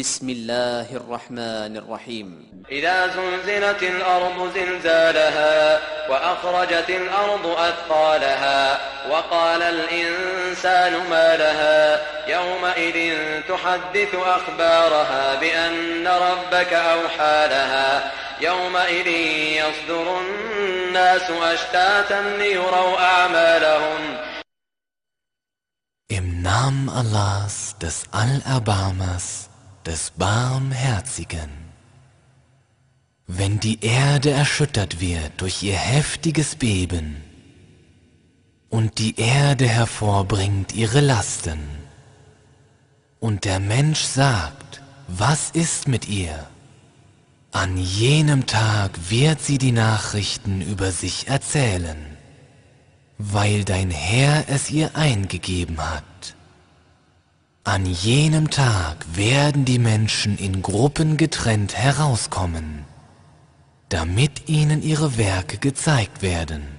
بسم الله الرحمن الرحيم. إذا زلزلت الأرض زلزالها وأخرجت الأرض أثقالها وقال الإنسان ما لها يومئذ تحدث أخبارها بأن ربك أوحى لها يومئذ يصدر الناس أشتاتا ليروا أعمالهم. Im Namen Allahs, des Allerbarmers, des Barmherzigen. Wenn die Erde erschüttert wird durch ihr heftiges Beben und die Erde hervorbringt ihre Lasten und der Mensch sagt, was ist mit ihr? An jenem Tag wird sie die Nachrichten über sich erzählen weil dein Herr es ihr eingegeben hat. An jenem Tag werden die Menschen in Gruppen getrennt herauskommen, damit ihnen ihre Werke gezeigt werden.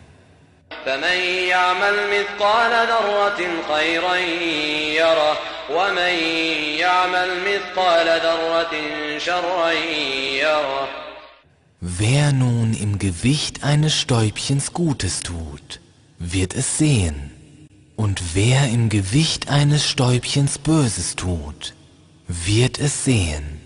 فمن يعمل مثقال ذرة خيرا يره ومن يعمل مثقال ذرة شرا يره Wer nun im Gewicht eines Stäubchens Gutes tut, wird es sehen. Und wer im Gewicht eines Stäubchens Böses tut, wird es sehen.